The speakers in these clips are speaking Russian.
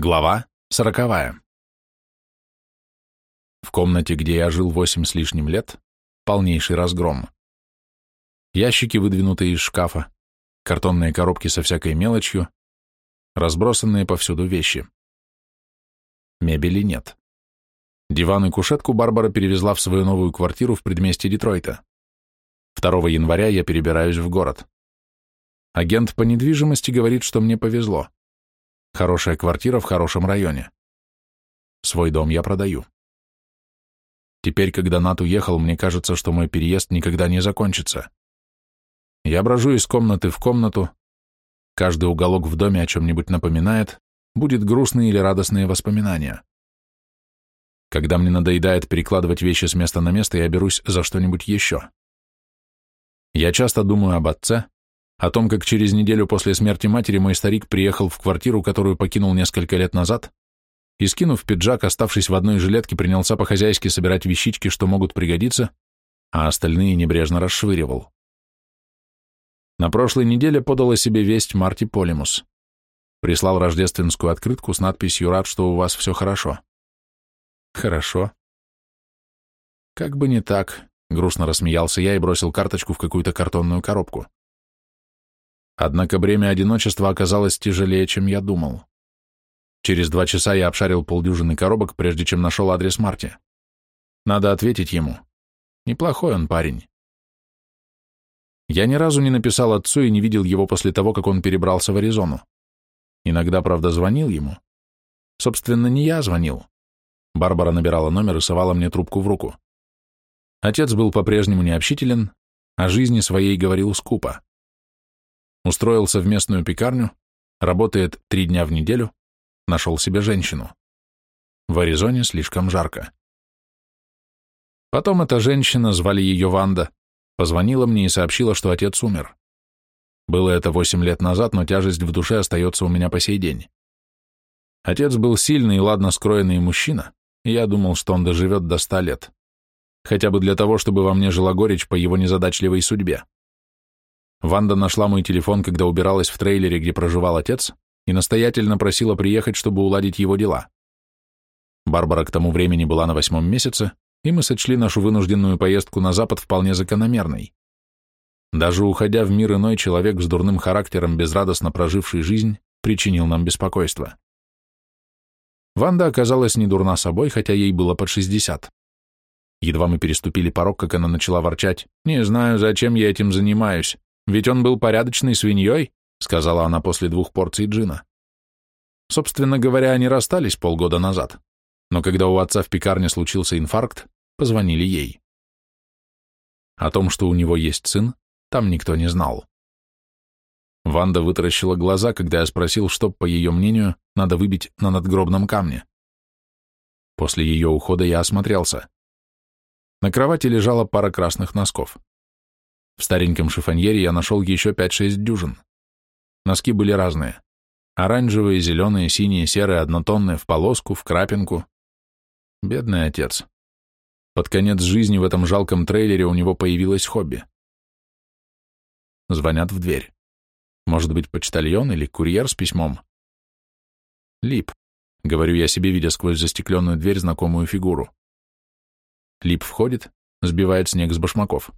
Глава сороковая. В комнате, где я жил восемь с лишним лет, полнейший разгром. Ящики, выдвинутые из шкафа, картонные коробки со всякой мелочью, разбросанные повсюду вещи. Мебели нет. Диван и кушетку Барбара перевезла в свою новую квартиру в предместье Детройта. 2 января я перебираюсь в город. Агент по недвижимости говорит, что мне повезло. Хорошая квартира в хорошем районе. Свой дом я продаю. Теперь, когда Нат уехал, мне кажется, что мой переезд никогда не закончится. Я брожу из комнаты в комнату. Каждый уголок в доме о чем-нибудь напоминает, будет грустные или радостные воспоминания. Когда мне надоедает перекладывать вещи с места на место, я берусь за что-нибудь еще. Я часто думаю об отце, о том, как через неделю после смерти матери мой старик приехал в квартиру, которую покинул несколько лет назад, и, скинув пиджак, оставшись в одной жилетке, принялся по-хозяйски собирать вещички, что могут пригодиться, а остальные небрежно расшвыривал. На прошлой неделе подала себе весть Марти Полимус. Прислал рождественскую открытку с надписью «Рад, что у вас все хорошо». Хорошо. Как бы не так, грустно рассмеялся я и бросил карточку в какую-то картонную коробку. Однако бремя одиночества оказалось тяжелее, чем я думал. Через два часа я обшарил полдюжины коробок, прежде чем нашел адрес Марти. Надо ответить ему. Неплохой он парень. Я ни разу не написал отцу и не видел его после того, как он перебрался в Аризону. Иногда, правда, звонил ему. Собственно, не я звонил. Барбара набирала номер и совала мне трубку в руку. Отец был по-прежнему необщителен, о жизни своей говорил скупо. Устроился в местную пекарню, работает три дня в неделю, нашел себе женщину. В Аризоне слишком жарко. Потом эта женщина, звали ее Ванда, позвонила мне и сообщила, что отец умер. Было это восемь лет назад, но тяжесть в душе остается у меня по сей день. Отец был сильный и ладно скроенный мужчина, и я думал, что он доживет до ста лет. Хотя бы для того, чтобы во мне жила горечь по его незадачливой судьбе. Ванда нашла мой телефон, когда убиралась в трейлере, где проживал отец, и настоятельно просила приехать, чтобы уладить его дела. Барбара к тому времени была на восьмом месяце, и мы сочли нашу вынужденную поездку на запад вполне закономерной. Даже уходя в мир иной, человек с дурным характером, безрадостно проживший жизнь, причинил нам беспокойство. Ванда оказалась не дурна собой, хотя ей было под шестьдесят. Едва мы переступили порог, как она начала ворчать. «Не знаю, зачем я этим занимаюсь. Ведь он был порядочной свиньей, сказала она после двух порций джина. Собственно говоря, они расстались полгода назад, но когда у отца в пекарне случился инфаркт, позвонили ей. О том, что у него есть сын, там никто не знал. Ванда вытаращила глаза, когда я спросил, что, по ее мнению, надо выбить на надгробном камне. После ее ухода я осмотрелся. На кровати лежала пара красных носков. В стареньком шифоньере я нашел еще 5-6 дюжин. Носки были разные. Оранжевые, зеленые, синие, серые, однотонные, в полоску, в крапинку. Бедный отец. Под конец жизни в этом жалком трейлере у него появилось хобби. Звонят в дверь. Может быть, почтальон или курьер с письмом? Лип. Говорю я себе, видя сквозь застекленную дверь знакомую фигуру. Лип входит, сбивает снег с башмаков.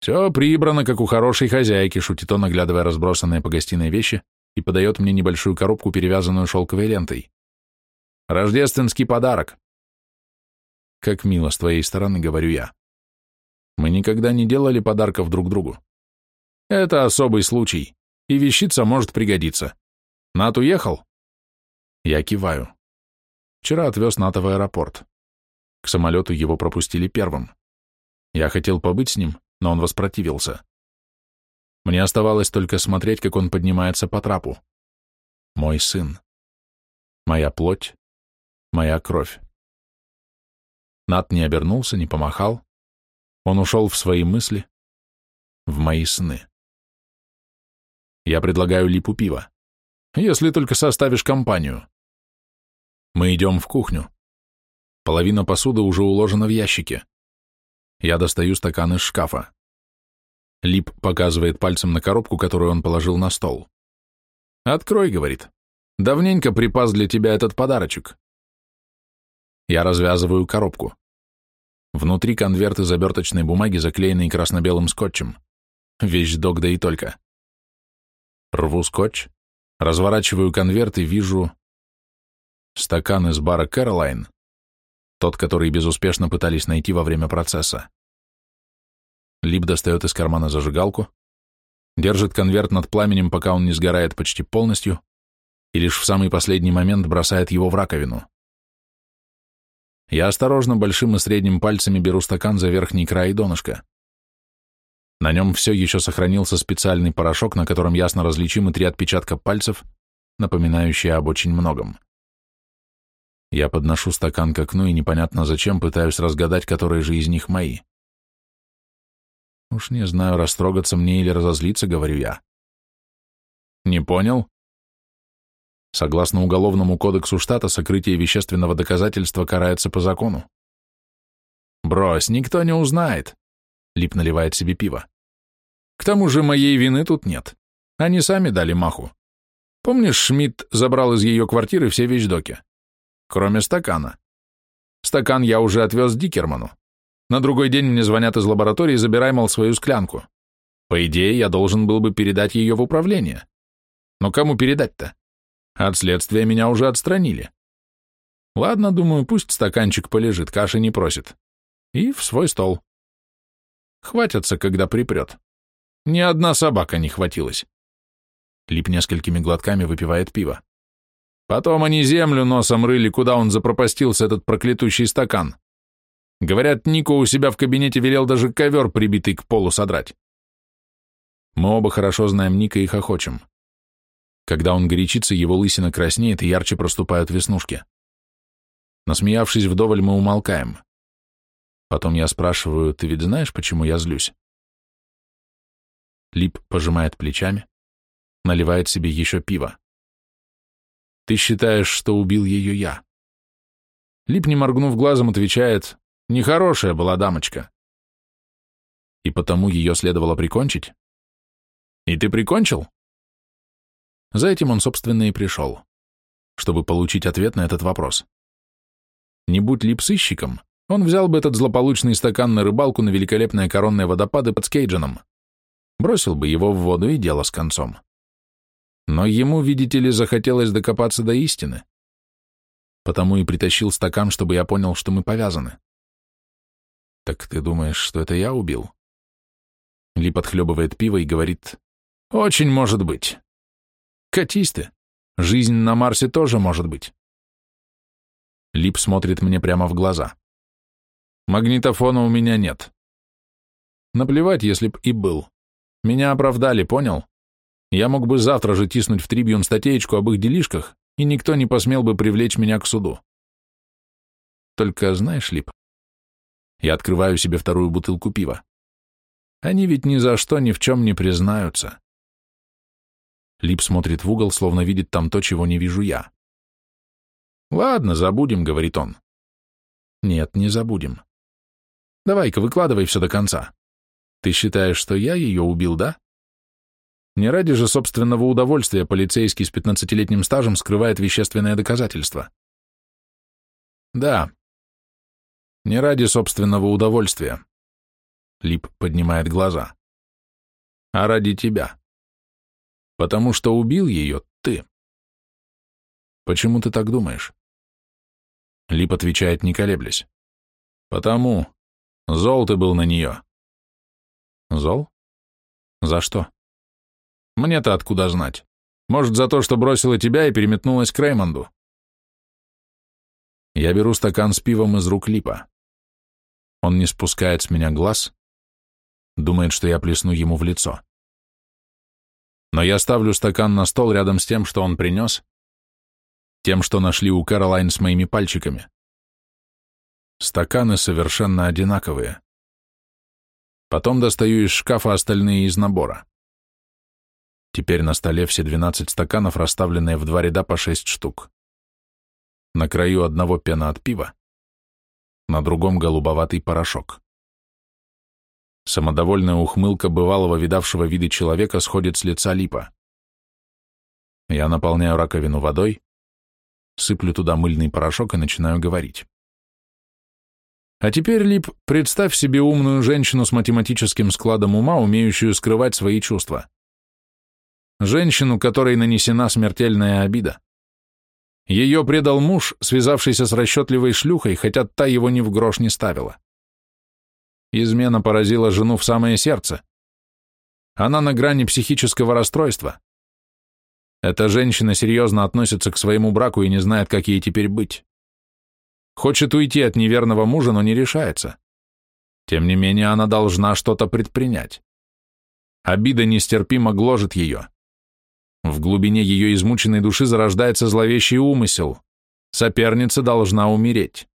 «Все прибрано, как у хорошей хозяйки», — шутит он, оглядывая разбросанные по гостиной вещи, и подает мне небольшую коробку, перевязанную шелковой лентой. «Рождественский подарок». «Как мило с твоей стороны», — говорю я. «Мы никогда не делали подарков друг другу». «Это особый случай, и вещица может пригодиться. Нат уехал?» Я киваю. Вчера отвез Ната в аэропорт. К самолету его пропустили первым. Я хотел побыть с ним, но он воспротивился. Мне оставалось только смотреть, как он поднимается по трапу. Мой сын. Моя плоть. Моя кровь. Нат не обернулся, не помахал. Он ушел в свои мысли, в мои сны. Я предлагаю липу пива. Если только составишь компанию. Мы идем в кухню. Половина посуды уже уложена в ящике. Я достаю стакан из шкафа. Лип показывает пальцем на коробку, которую он положил на стол. «Открой», — говорит. Давненько припас для тебя этот подарочек. Я развязываю коробку. Внутри конверт из оберточной бумаги, заклеенный красно-белым скотчем. Вещдок да и только. Рву скотч, разворачиваю конверт и вижу стакан из бара Кэролайн, тот, который безуспешно пытались найти во время процесса. Лип достает из кармана зажигалку, держит конверт над пламенем, пока он не сгорает почти полностью, и лишь в самый последний момент бросает его в раковину. Я осторожно большим и средним пальцами беру стакан за верхний край донышка. На нем все еще сохранился специальный порошок, на котором ясно различимы три отпечатка пальцев, напоминающие об очень многом. Я подношу стакан к окну и непонятно зачем пытаюсь разгадать, которые же из них мои. Уж не знаю, растрогаться мне или разозлиться, говорю я. Не понял? Согласно Уголовному кодексу штата, сокрытие вещественного доказательства карается по закону. Брось, никто не узнает. Лип наливает себе пиво. К тому же моей вины тут нет. Они сами дали маху. Помнишь, Шмидт забрал из ее квартиры все вещдоки? Кроме стакана. Стакан я уже отвез Дикерману. На другой день мне звонят из лаборатории, забирай, мол, свою склянку. По идее, я должен был бы передать ее в управление. Но кому передать-то? От следствия меня уже отстранили. Ладно, думаю, пусть стаканчик полежит, каши не просит. И в свой стол. Хватятся, когда припрет. Ни одна собака не хватилась. Лип несколькими глотками выпивает пиво. Потом они землю носом рыли, куда он запропастился, этот проклятущий стакан. Говорят, Нико у себя в кабинете велел даже ковер, прибитый к полу, содрать. Мы оба хорошо знаем Ника и хохочем. Когда он горячится, его лысина краснеет и ярче проступают веснушки. Насмеявшись вдоволь, мы умолкаем. Потом я спрашиваю, ты ведь знаешь, почему я злюсь? Лип пожимает плечами, наливает себе еще пиво. Ты считаешь, что убил ее я? Лип, не моргнув глазом, отвечает, Нехорошая была дамочка. И потому ее следовало прикончить? И ты прикончил? За этим он, собственно, и пришел, чтобы получить ответ на этот вопрос. Не будь ли сыщиком, он взял бы этот злополучный стакан на рыбалку на великолепные коронные водопады под Скейдженом, бросил бы его в воду и дело с концом. Но ему, видите ли, захотелось докопаться до истины. Потому и притащил стакан, чтобы я понял, что мы повязаны. «Так ты думаешь, что это я убил?» Ли подхлебывает пиво и говорит, «Очень может быть. Катись ты. Жизнь на Марсе тоже может быть». Лип смотрит мне прямо в глаза. «Магнитофона у меня нет». Наплевать, если б и был. Меня оправдали, понял? Я мог бы завтра же тиснуть в трибюн статейку об их делишках, и никто не посмел бы привлечь меня к суду. Только знаешь, Лип, я открываю себе вторую бутылку пива. Они ведь ни за что ни в чем не признаются. Лип смотрит в угол, словно видит там то, чего не вижу я. «Ладно, забудем», — говорит он. «Нет, не забудем. Давай-ка выкладывай все до конца. Ты считаешь, что я ее убил, да? Не ради же собственного удовольствия полицейский с пятнадцатилетним стажем скрывает вещественное доказательство. Да, не ради собственного удовольствия. Лип поднимает глаза. А ради тебя. Потому что убил ее ты. Почему ты так думаешь? Лип отвечает, не колеблясь. Потому. Зол ты был на нее. Зол? За что? Мне-то откуда знать? Может, за то, что бросила тебя и переметнулась к Реймонду. Я беру стакан с пивом из рук Липа. Он не спускает с меня глаз, думает, что я плесну ему в лицо. Но я ставлю стакан на стол рядом с тем, что он принес, тем, что нашли у Кэролайн с моими пальчиками. Стаканы совершенно одинаковые. Потом достаю из шкафа остальные из набора. Теперь на столе все 12 стаканов, расставленные в два ряда по 6 штук. На краю одного пена от пива, на другом голубоватый порошок. Самодовольная ухмылка бывалого видавшего виды человека сходит с лица липа. Я наполняю раковину водой, сыплю туда мыльный порошок и начинаю говорить. А теперь, Лип, представь себе умную женщину с математическим складом ума, умеющую скрывать свои чувства. Женщину, которой нанесена смертельная обида. Ее предал муж, связавшийся с расчетливой шлюхой, хотя та его ни в грош не ставила. Измена поразила жену в самое сердце. Она на грани психического расстройства. Эта женщина серьезно относится к своему браку и не знает, как ей теперь быть. Хочет уйти от неверного мужа, но не решается. Тем не менее, она должна что-то предпринять. Обида нестерпимо гложет ее. В глубине ее измученной души зарождается зловещий умысел. Соперница должна умереть.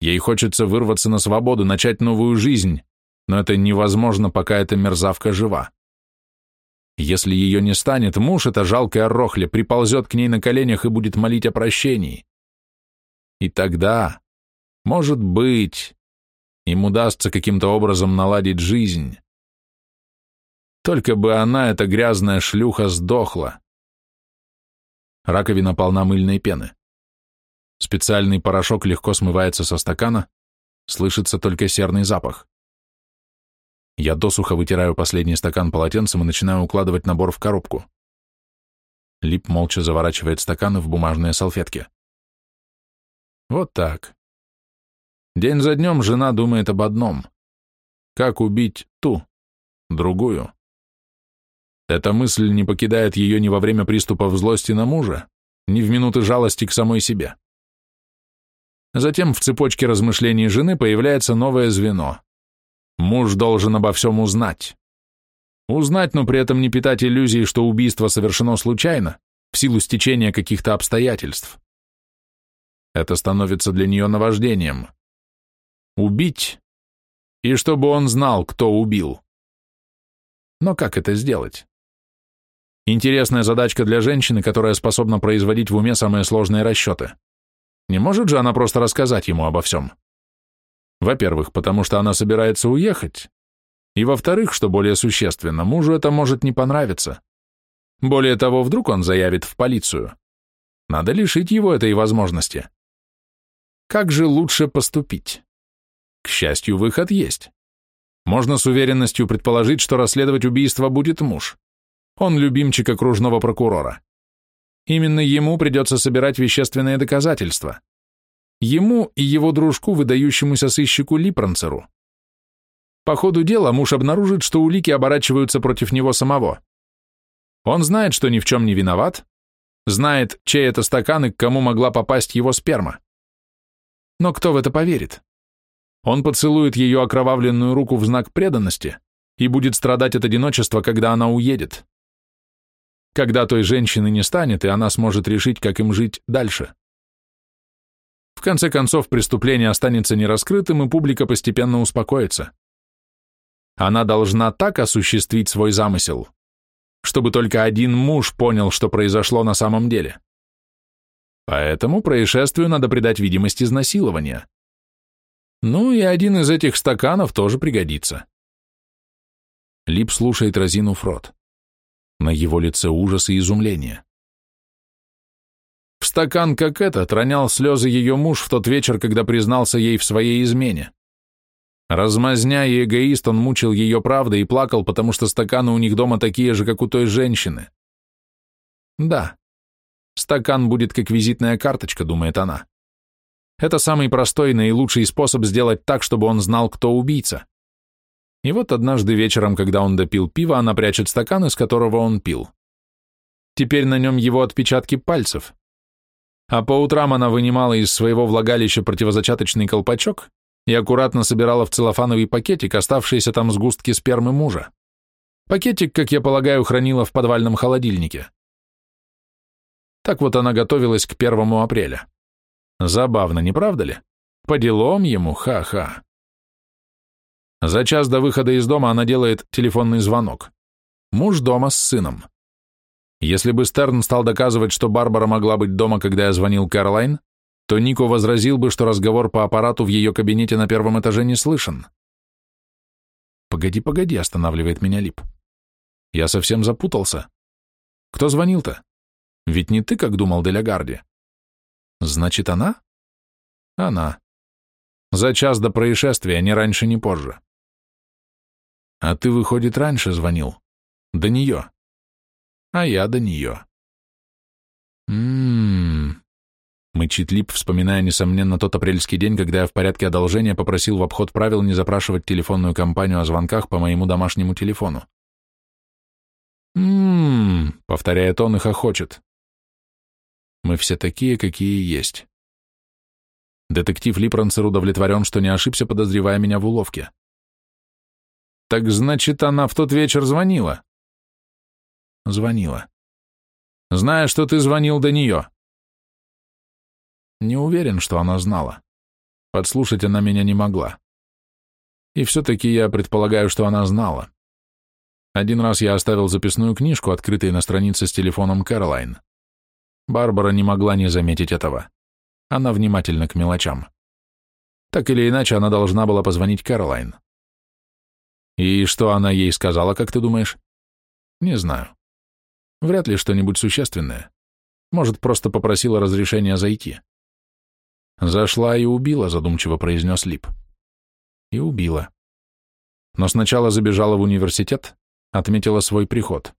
Ей хочется вырваться на свободу, начать новую жизнь, но это невозможно, пока эта мерзавка жива. Если ее не станет, муж, эта жалкая рохля, приползет к ней на коленях и будет молить о прощении. И тогда, может быть, им удастся каким-то образом наладить жизнь. Только бы она, эта грязная шлюха, сдохла. Раковина полна мыльной пены. Специальный порошок легко смывается со стакана, слышится только серный запах. Я досуха вытираю последний стакан полотенцем и начинаю укладывать набор в коробку. Лип молча заворачивает стаканы в бумажные салфетки. Вот так. День за днем жена думает об одном. Как убить ту, другую. Эта мысль не покидает ее ни во время приступов злости на мужа, ни в минуты жалости к самой себе. Затем в цепочке размышлений жены появляется новое звено. Муж должен обо всем узнать. Узнать, но при этом не питать иллюзии, что убийство совершено случайно, в силу стечения каких-то обстоятельств. Это становится для нее наваждением. Убить, и чтобы он знал, кто убил. Но как это сделать? Интересная задачка для женщины, которая способна производить в уме самые сложные расчеты. Не может же она просто рассказать ему обо всем? Во-первых, потому что она собирается уехать. И во-вторых, что более существенно, мужу это может не понравиться. Более того, вдруг он заявит в полицию. Надо лишить его этой возможности. Как же лучше поступить? К счастью, выход есть. Можно с уверенностью предположить, что расследовать убийство будет муж. Он любимчик окружного прокурора. Именно ему придется собирать вещественные доказательства. Ему и его дружку, выдающемуся сыщику Липранцеру. По ходу дела муж обнаружит, что улики оборачиваются против него самого. Он знает, что ни в чем не виноват, знает, чей это стакан и к кому могла попасть его сперма. Но кто в это поверит? Он поцелует ее окровавленную руку в знак преданности и будет страдать от одиночества, когда она уедет. Когда той женщины не станет, и она сможет решить, как им жить дальше. В конце концов, преступление останется нераскрытым, и публика постепенно успокоится. Она должна так осуществить свой замысел, чтобы только один муж понял, что произошло на самом деле. Поэтому происшествию надо придать видимость изнасилования. Ну и один из этих стаканов тоже пригодится. Лип слушает разину рот. На его лице ужас и изумление. В стакан, как этот, ронял слезы ее муж в тот вечер, когда признался ей в своей измене. Размазня и эгоист, он мучил ее правдой и плакал, потому что стаканы у них дома такие же, как у той женщины. Да, стакан будет как визитная карточка, думает она. Это самый простой и наилучший способ сделать так, чтобы он знал, кто убийца. И вот однажды вечером, когда он допил пиво, она прячет стакан, из которого он пил. Теперь на нем его отпечатки пальцев. А по утрам она вынимала из своего влагалища противозачаточный колпачок и аккуратно собирала в целлофановый пакетик оставшиеся там сгустки спермы мужа. Пакетик, как я полагаю, хранила в подвальном холодильнике. Так вот она готовилась к первому апреля. Забавно, не правда ли? По делам ему, ха-ха. За час до выхода из дома она делает телефонный звонок. Муж дома с сыном. Если бы Стерн стал доказывать, что Барбара могла быть дома, когда я звонил Карлайн, то Нико возразил бы, что разговор по аппарату в ее кабинете на первом этаже не слышен. «Погоди, погоди», — останавливает меня Лип. «Я совсем запутался. Кто звонил-то? Ведь не ты, как думал Делягарди. Значит, она? Она. За час до происшествия, ни раньше, ни позже. А ты, выходит, раньше звонил. До нее. А я до нее. Ммм. Мычит Лип, вспоминая, несомненно, тот апрельский день, когда я в порядке одолжения попросил в обход правил не запрашивать телефонную компанию о звонках по моему домашнему телефону. «М-м-м», повторяет он и хохочет. Мы все такие, какие есть. Детектив Липранцер удовлетворен, что не ошибся, подозревая меня в уловке. Так значит, она в тот вечер звонила? Звонила. Зная, что ты звонил до нее. Не уверен, что она знала. Подслушать она меня не могла. И все-таки я предполагаю, что она знала. Один раз я оставил записную книжку, открытой на странице с телефоном Кэролайн. Барбара не могла не заметить этого. Она внимательна к мелочам. Так или иначе, она должна была позвонить Кэролайн. И что она ей сказала, как ты думаешь? Не знаю. Вряд ли что-нибудь существенное. Может, просто попросила разрешения зайти. Зашла и убила, задумчиво произнес Лип. И убила. Но сначала забежала в университет, отметила свой приход.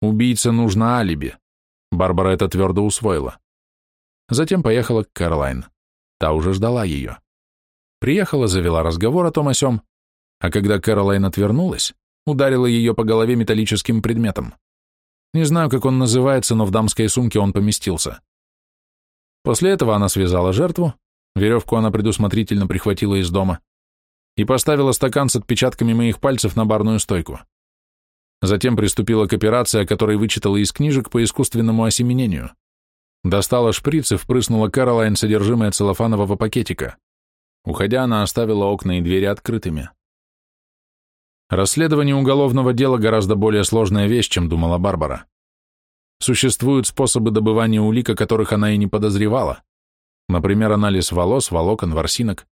Убийце нужно алиби. Барбара это твердо усвоила. Затем поехала к Кэролайн. Та уже ждала ее. Приехала, завела разговор о том о сём, а когда Кэролайн отвернулась, ударила ее по голове металлическим предметом. Не знаю, как он называется, но в дамской сумке он поместился. После этого она связала жертву, веревку она предусмотрительно прихватила из дома, и поставила стакан с отпечатками моих пальцев на барную стойку. Затем приступила к операции, которой вычитала из книжек по искусственному осеменению. Достала шприц и впрыснула Каролайн содержимое целлофанового пакетика. Уходя, она оставила окна и двери открытыми. Расследование уголовного дела гораздо более сложная вещь, чем думала Барбара. Существуют способы добывания улик, о которых она и не подозревала. Например, анализ волос, волокон, ворсинок.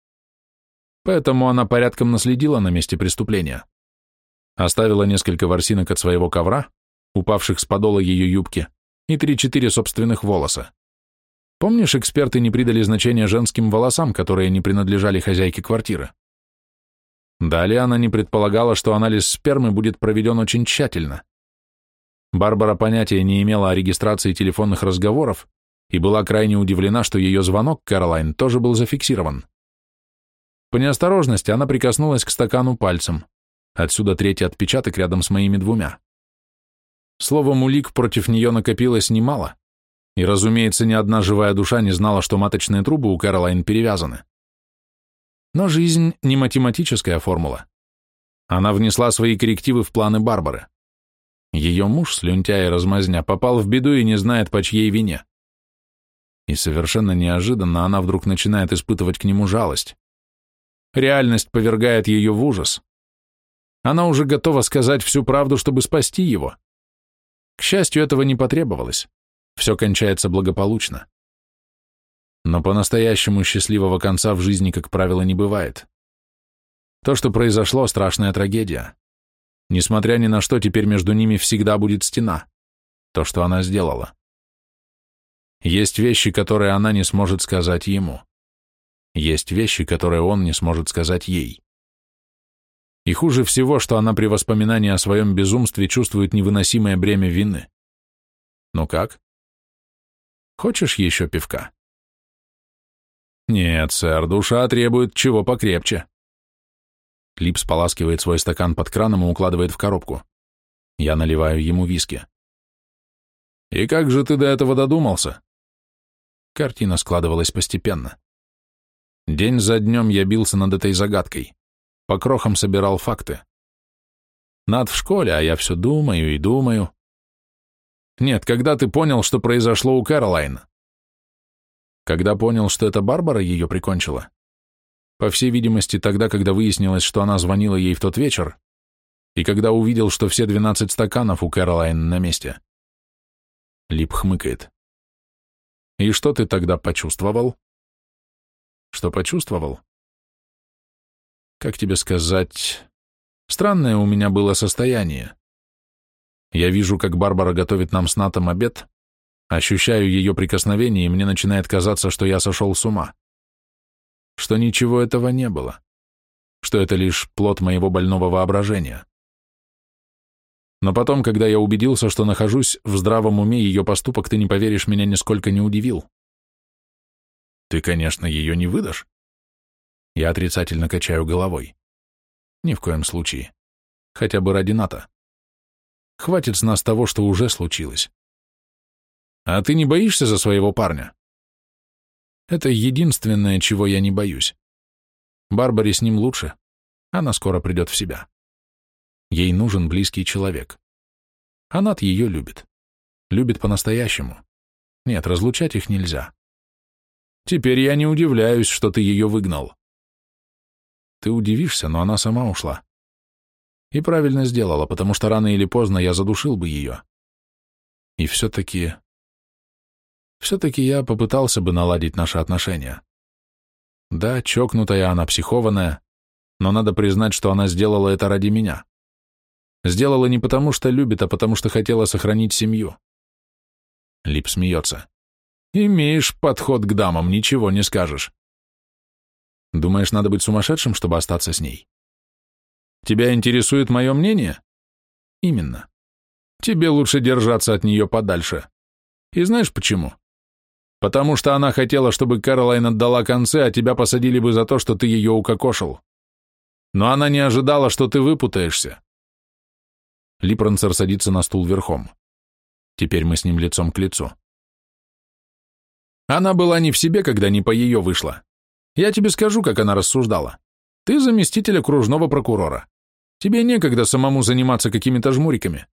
Поэтому она порядком наследила на месте преступления. Оставила несколько ворсинок от своего ковра, упавших с подола ее юбки, и три-четыре собственных волоса. Помнишь, эксперты не придали значения женским волосам, которые не принадлежали хозяйке квартиры? Далее она не предполагала, что анализ спермы будет проведен очень тщательно. Барбара понятия не имела о регистрации телефонных разговоров и была крайне удивлена, что ее звонок Кэролайн тоже был зафиксирован. По неосторожности она прикоснулась к стакану пальцем. Отсюда третий отпечаток рядом с моими двумя. Словом, улик против нее накопилось немало, и, разумеется, ни одна живая душа не знала, что маточные трубы у Кэролайн перевязаны. Но жизнь не математическая формула. Она внесла свои коррективы в планы Барбары. Ее муж, слюнтяй и размазня, попал в беду и не знает, по чьей вине. И совершенно неожиданно она вдруг начинает испытывать к нему жалость. Реальность повергает ее в ужас. Она уже готова сказать всю правду, чтобы спасти его. К счастью, этого не потребовалось. Все кончается благополучно. Но по-настоящему счастливого конца в жизни, как правило, не бывает. То, что произошло, страшная трагедия. Несмотря ни на что, теперь между ними всегда будет стена. То, что она сделала. Есть вещи, которые она не сможет сказать ему. Есть вещи, которые он не сможет сказать ей. И хуже всего, что она при воспоминании о своем безумстве чувствует невыносимое бремя вины. Ну как? Хочешь еще пивка? Нет, сэр, душа требует чего покрепче. Лип споласкивает свой стакан под краном и укладывает в коробку. Я наливаю ему виски. И как же ты до этого додумался? Картина складывалась постепенно. День за днем я бился над этой загадкой. По крохам собирал факты. Над в школе, а я все думаю и думаю. Нет, когда ты понял, что произошло у Кэролайн? Когда понял, что это Барбара ее прикончила? По всей видимости, тогда, когда выяснилось, что она звонила ей в тот вечер, и когда увидел, что все двенадцать стаканов у Кэролайн на месте. Лип хмыкает. «И что ты тогда почувствовал?» «Что почувствовал?» «Как тебе сказать...» «Странное у меня было состояние. Я вижу, как Барбара готовит нам с Натом обед, Ощущаю ее прикосновение, и мне начинает казаться, что я сошел с ума. Что ничего этого не было. Что это лишь плод моего больного воображения. Но потом, когда я убедился, что нахожусь в здравом уме, ее поступок, ты не поверишь, меня нисколько не удивил. Ты, конечно, ее не выдашь. Я отрицательно качаю головой. Ни в коем случае. Хотя бы ради НАТО. Хватит с нас того, что уже случилось. А ты не боишься за своего парня? Это единственное, чего я не боюсь. Барбаре с ним лучше. Она скоро придет в себя. Ей нужен близкий человек. Анат ее любит. Любит по-настоящему. Нет, разлучать их нельзя. Теперь я не удивляюсь, что ты ее выгнал. Ты удивишься, но она сама ушла. И правильно сделала, потому что рано или поздно я задушил бы ее. И все-таки... Все-таки я попытался бы наладить наши отношения. Да, чокнутая она, психованная, но надо признать, что она сделала это ради меня. Сделала не потому, что любит, а потому, что хотела сохранить семью. Лип смеется. Имеешь подход к дамам, ничего не скажешь. Думаешь, надо быть сумасшедшим, чтобы остаться с ней? Тебя интересует мое мнение? Именно. Тебе лучше держаться от нее подальше. И знаешь почему? Потому что она хотела, чтобы Кэролайн отдала концы, а тебя посадили бы за то, что ты ее укокошил. Но она не ожидала, что ты выпутаешься. Липранцер садится на стул верхом. Теперь мы с ним лицом к лицу. Она была не в себе, когда не по ее вышло. Я тебе скажу, как она рассуждала. Ты заместитель окружного прокурора. Тебе некогда самому заниматься какими-то жмуриками.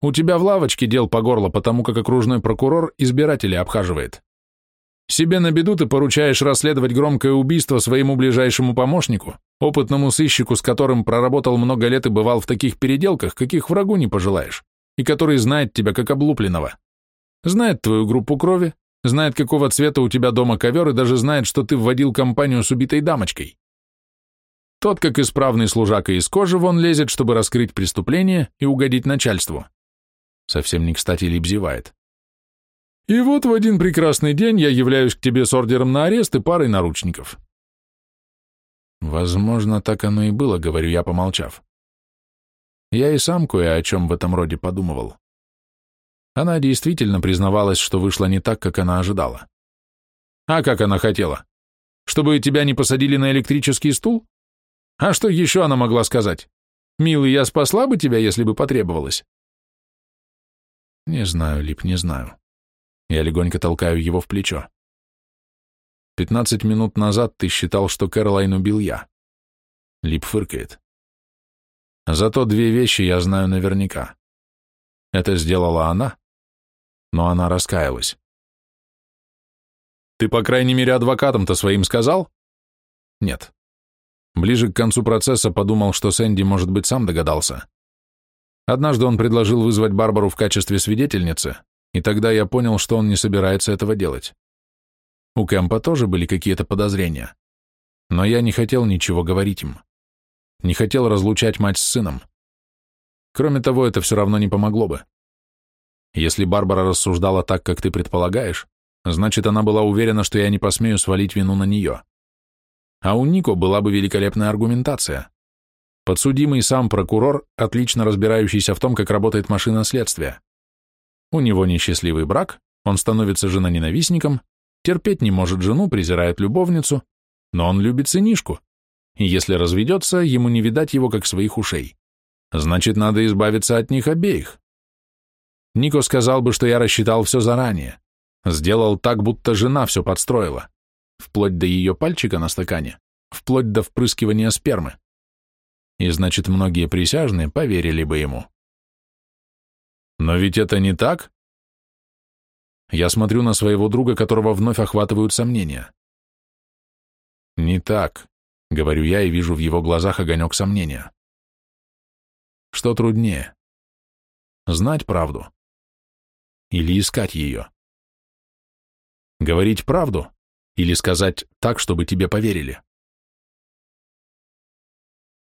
У тебя в лавочке дел по горло, потому как окружной прокурор избирателей обхаживает. Себе на беду ты поручаешь расследовать громкое убийство своему ближайшему помощнику, опытному сыщику, с которым проработал много лет и бывал в таких переделках, каких врагу не пожелаешь, и который знает тебя как облупленного. Знает твою группу крови, знает, какого цвета у тебя дома ковер, и даже знает, что ты вводил компанию с убитой дамочкой. Тот, как исправный служака из кожи, вон лезет, чтобы раскрыть преступление и угодить начальству. Совсем не кстати Лип зевает. И вот в один прекрасный день я являюсь к тебе с ордером на арест и парой наручников. Возможно, так оно и было, говорю я, помолчав. Я и сам кое о чем в этом роде подумывал. Она действительно признавалась, что вышло не так, как она ожидала. А как она хотела? Чтобы тебя не посадили на электрический стул? А что еще она могла сказать? Милый, я спасла бы тебя, если бы потребовалось. Не знаю, Лип, не знаю. Я легонько толкаю его в плечо. Пятнадцать минут назад ты считал, что Кэролайн убил я. Лип фыркает. Зато две вещи я знаю наверняка. Это сделала она, но она раскаялась. Ты, по крайней мере, адвокатам-то своим сказал? Нет. Ближе к концу процесса подумал, что Сэнди, может быть, сам догадался. Однажды он предложил вызвать Барбару в качестве свидетельницы, и тогда я понял, что он не собирается этого делать. У Кэмпа тоже были какие-то подозрения, но я не хотел ничего говорить им. Не хотел разлучать мать с сыном. Кроме того, это все равно не помогло бы. Если Барбара рассуждала так, как ты предполагаешь, значит, она была уверена, что я не посмею свалить вину на нее. А у Нико была бы великолепная аргументация. Подсудимый сам прокурор, отлично разбирающийся в том, как работает машина следствия. У него несчастливый брак, он становится женоненавистником, терпеть не может жену, презирает любовницу, но он любит сынишку, и если разведется, ему не видать его как своих ушей. Значит, надо избавиться от них обеих. Нико сказал бы, что я рассчитал все заранее, сделал так, будто жена все подстроила, вплоть до ее пальчика на стакане, вплоть до впрыскивания спермы. И значит, многие присяжные поверили бы ему. Но ведь это не так. Я смотрю на своего друга, которого вновь охватывают сомнения. Не так, говорю я и вижу в его глазах огонек сомнения. Что труднее? Знать правду? Или искать ее? Говорить правду? Или сказать так, чтобы тебе поверили?